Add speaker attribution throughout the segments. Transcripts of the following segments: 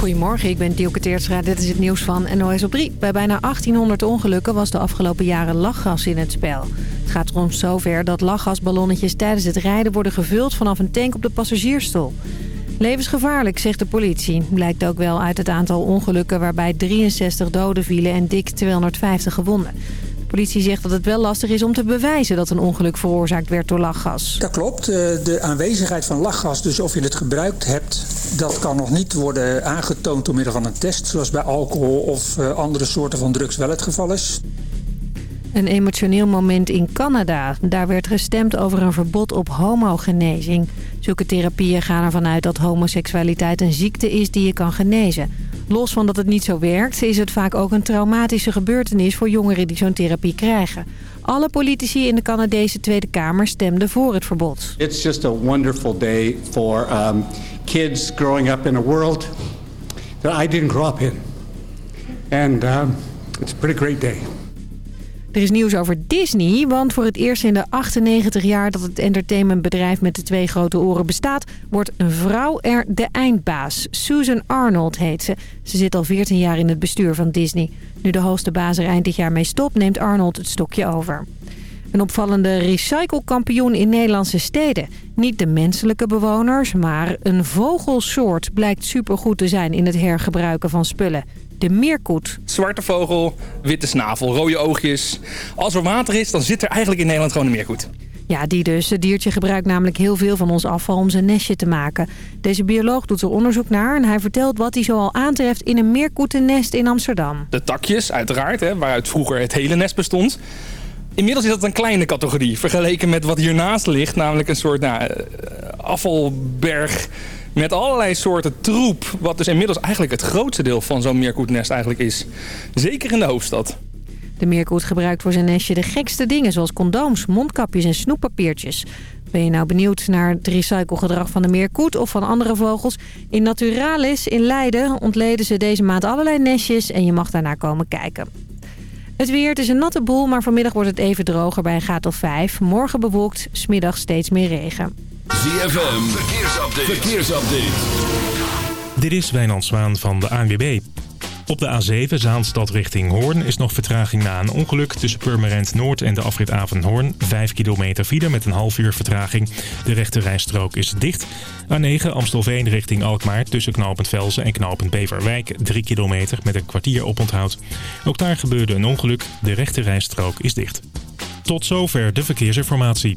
Speaker 1: Goedemorgen, ik ben Dielke Teertstra. Dit is het nieuws van NOS op 3. Bij bijna 1800 ongelukken was de afgelopen jaren lachgas in het spel. Het gaat erom zover dat lachgasballonnetjes tijdens het rijden worden gevuld vanaf een tank op de passagiersstoel. Levensgevaarlijk, zegt de politie. Blijkt ook wel uit het aantal ongelukken waarbij 63 doden vielen en dik 250 gewonden. Politie zegt dat het wel lastig is om te bewijzen dat een ongeluk veroorzaakt werd door lachgas.
Speaker 2: Dat klopt. Eh, de aanwezigheid van lachgas, dus of je het gebruikt hebt... dat kan nog niet worden aangetoond door middel van een test... zoals bij alcohol of eh, andere soorten van drugs wel het geval is.
Speaker 1: Een emotioneel moment in Canada. Daar werd gestemd over een verbod op homogenezing. Zulke therapieën gaan ervan uit dat homoseksualiteit een ziekte is die je kan genezen. Los van dat het niet zo werkt, is het vaak ook een traumatische gebeurtenis voor jongeren die zo'n therapie krijgen. Alle politici in de Canadese Tweede Kamer stemden voor het verbod.
Speaker 3: It's just a wonderful day for um, kids growing up in a world that I didn't grow up in. And um, it's a pretty great day.
Speaker 1: Er is nieuws over Disney, want voor het eerst in de 98 jaar dat het entertainmentbedrijf met de twee grote oren bestaat, wordt een vrouw er de eindbaas. Susan Arnold heet ze. Ze zit al 14 jaar in het bestuur van Disney. Nu de hoogste baas er eind dit jaar mee stopt, neemt Arnold het stokje over. Een opvallende recyclekampioen in Nederlandse steden. Niet de menselijke bewoners, maar een vogelsoort blijkt supergoed te zijn in het hergebruiken van spullen de meerkoet.
Speaker 4: Zwarte vogel, witte snavel, rode oogjes. Als er water is, dan zit er eigenlijk in Nederland gewoon een meerkoet.
Speaker 1: Ja, die dus. Het diertje gebruikt namelijk heel veel van ons afval om zijn nestje te maken. Deze bioloog doet er onderzoek naar en hij vertelt wat hij zoal aantreft in een meerkoetennest in Amsterdam.
Speaker 4: De takjes, uiteraard, hè, waaruit vroeger het hele nest bestond. Inmiddels is dat een kleine categorie, vergeleken met wat hiernaast ligt. Namelijk een soort nou, eh, afvalberg met allerlei soorten troep. Wat dus inmiddels eigenlijk het grootste deel van zo'n meerkoetnest eigenlijk is. Zeker in de hoofdstad.
Speaker 1: De meerkoet gebruikt voor zijn nestje de gekste dingen... zoals condooms, mondkapjes en snoeppapiertjes. Ben je nou benieuwd naar het recyclegedrag van de meerkoet of van andere vogels? In Naturalis in Leiden ontleden ze deze maand allerlei nestjes... en je mag daarnaar komen kijken. Het weer, het is een natte boel, maar vanmiddag wordt het even droger bij een graad of 5. Morgen bewolkt, smiddag steeds meer regen.
Speaker 5: ZFM, verkeersupdate.
Speaker 6: Dit is Wijnand Zwaan van de ANWB. Op de A7 Zaanstad richting Hoorn is nog vertraging na een ongeluk tussen Purmerend Noord en de afrit Avenhoorn. 5 kilometer file met een half uur vertraging. De rechte rijstrook is dicht. A9 Amstelveen richting Alkmaar tussen knooppunt Velzen en knooppunt Beverwijk. 3 kilometer met een kwartier oponthoud. Ook daar gebeurde een ongeluk. De rechte rijstrook is dicht. Tot zover de verkeersinformatie.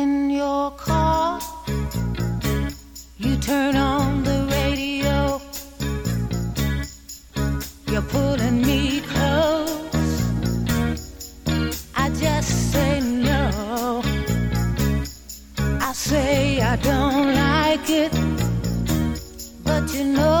Speaker 7: turn on the radio. You're pulling me close. I just say no. I say I don't like it. But you know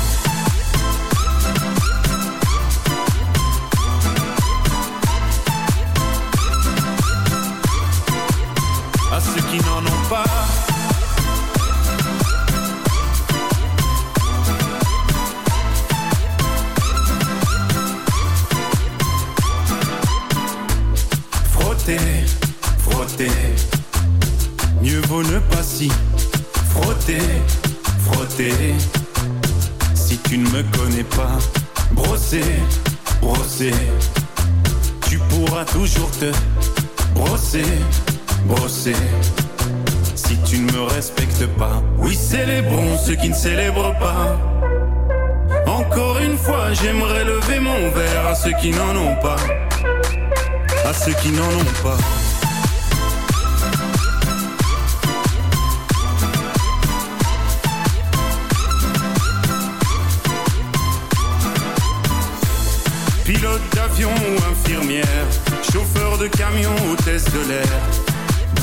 Speaker 8: Oui, célébrons ceux qui ne célèbrent pas. Encore une fois, j'aimerais lever mon verre à ceux qui n'en ont pas. À ceux qui n'en ont pas. Pilote d'avion ou infirmière, chauffeur de camion, hôtesse de l'air,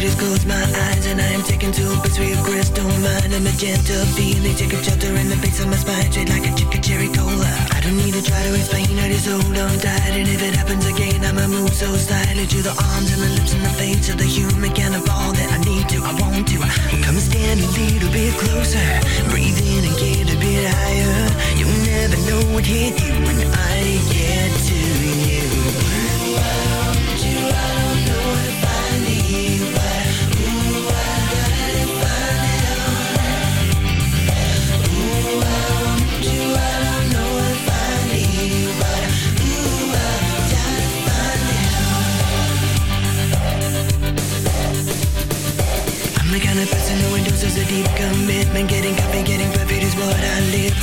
Speaker 9: Just close my eyes And I am taken to a place where your crystal mind. A magenta feeling, take a shelter in the base of my spine. Straight like a chicken cherry cola. I don't need to try to explain, I just hold on tight. And if it happens again, I'ma move so slightly To the arms and the lips and the face of the human kind of all that I need to, I want to. Come and stand a little bit closer. Breathe in and get a bit higher. You'll never know what hit you when I get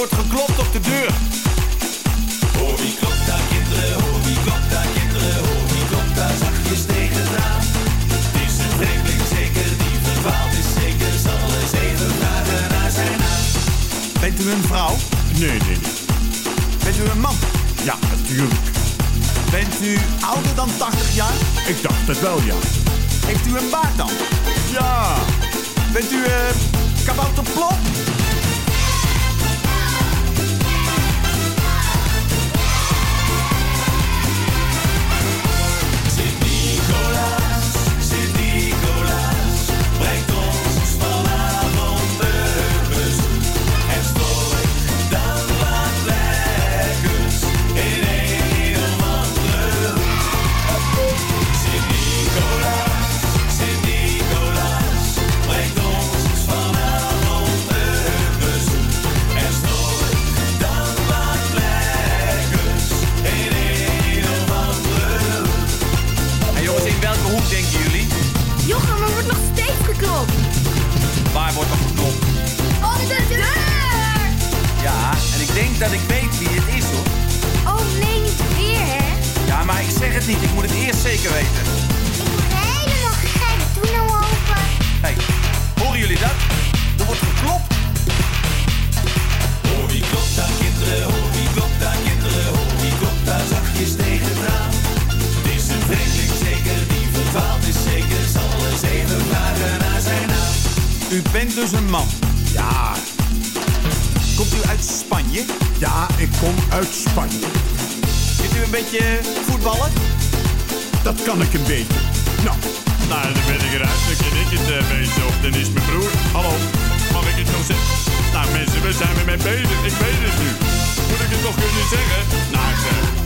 Speaker 10: wordt geklopt op de deur.
Speaker 11: Hoor
Speaker 10: wie klopt
Speaker 11: daar
Speaker 10: kinderen, hoor wie klopt
Speaker 11: daar kinderen, hoor wie klopt daar zachtjes tegen het raam. Het is
Speaker 12: een vreemdeling zeker, die verdwaald is zeker, zal eens even vragen naar zijn naam. Bent u een vrouw?
Speaker 13: Nee, nee, nee.
Speaker 10: Bent u een man?
Speaker 13: Ja, natuurlijk.
Speaker 10: Bent u ouder dan 80 jaar?
Speaker 13: Ik dacht het wel, ja.
Speaker 10: Heeft u een baard dan?
Speaker 13: Ja.
Speaker 10: Bent u uh, kabouterplop? Ja, ik
Speaker 13: kom uit Spanje.
Speaker 10: Kunt u een beetje voetballen?
Speaker 13: Dat kan ik een beetje. Nou.
Speaker 11: Nou, dan ben ik eruit. Dan ken ik het eh, uh, bezig. Of dan is mijn broer. Hallo, mag ik het nog zeggen? Nou mensen, we zijn ermee bezig. Ik weet het nu. Moet ik het nog kunnen zeggen? Nou, zeg.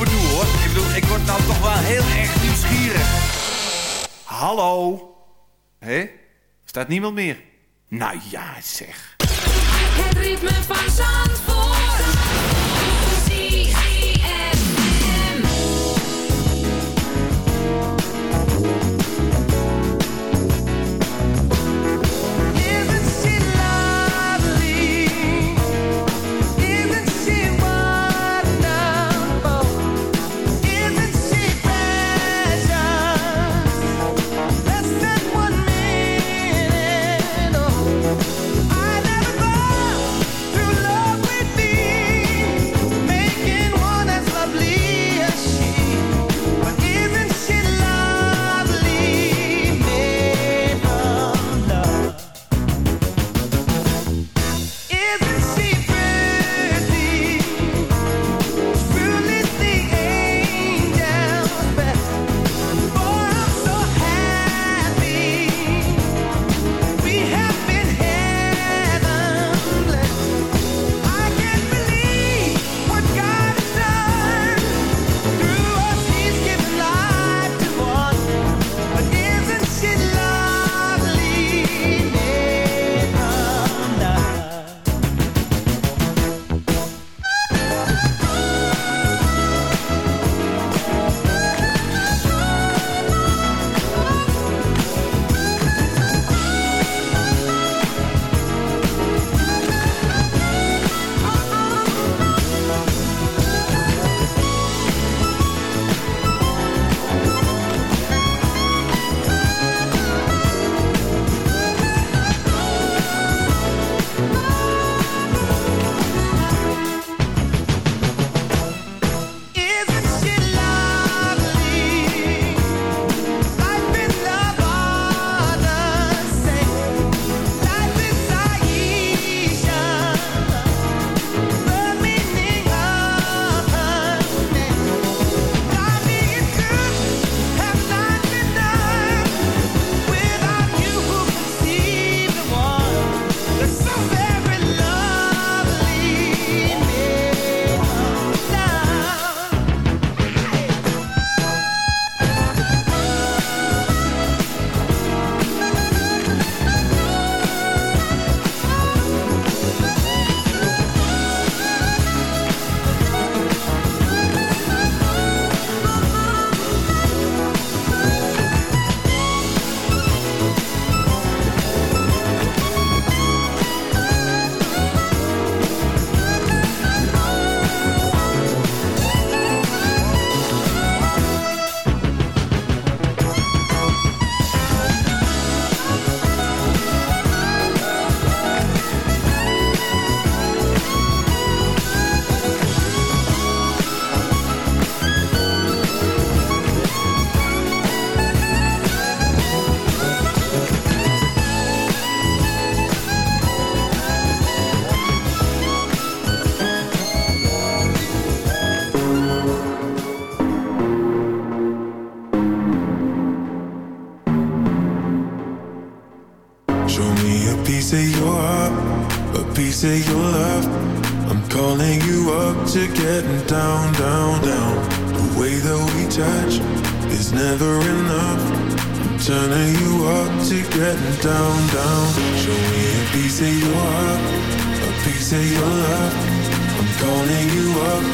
Speaker 10: Ik bedoel, ik word nou toch wel heel erg nieuwsgierig. Hallo? Hé? Staat niemand meer? Nou ja, zeg.
Speaker 14: Het ritme van Zandvoort.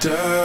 Speaker 8: dirt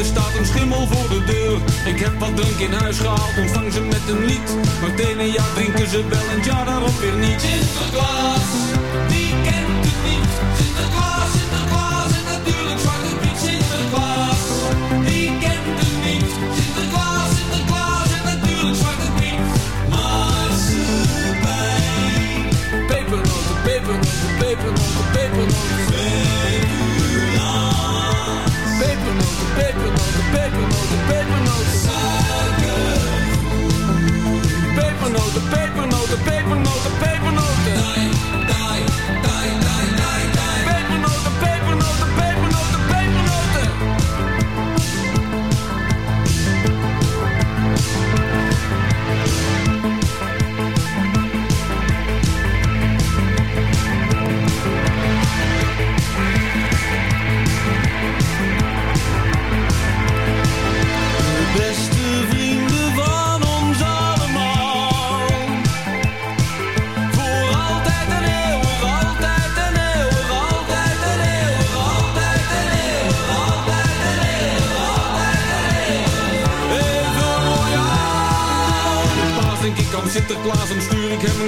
Speaker 8: er staat een schimmel voor de deur. Ik heb wat drink in huis gehaald, ontvang ze met een lied. Meteen een jaar drinken ze wel en jaar daarop weer niet.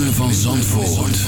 Speaker 5: van Zandvoort.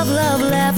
Speaker 15: love, love, love.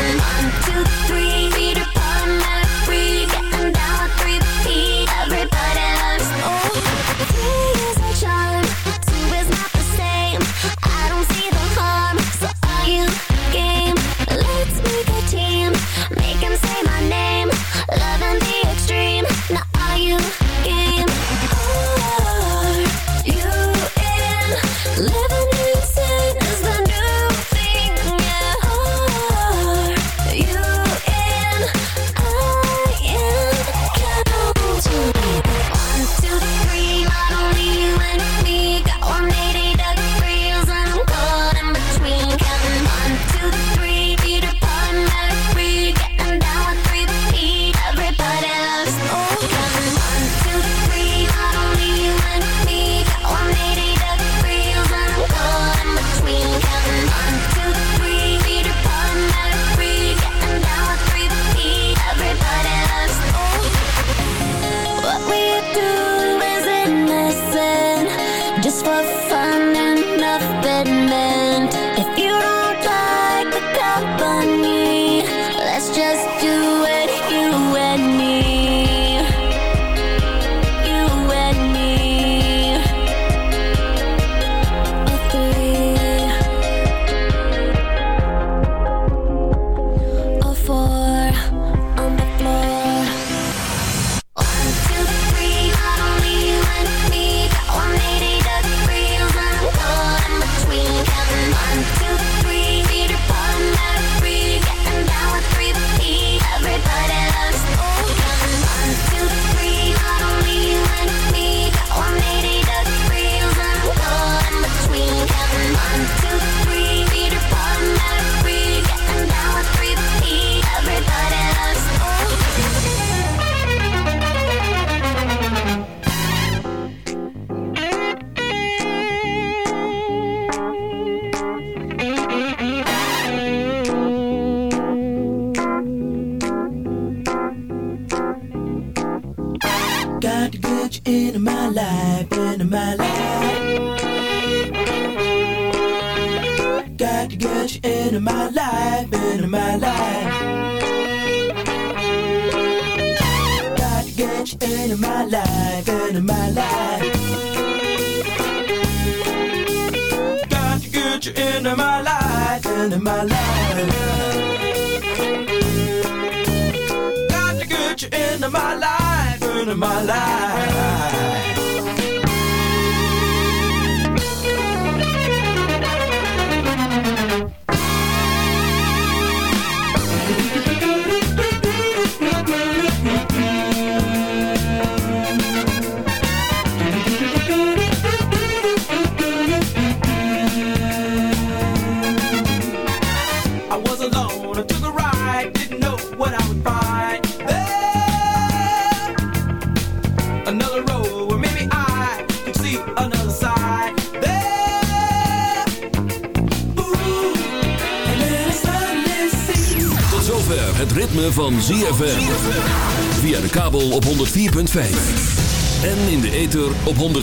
Speaker 15: One, two, three.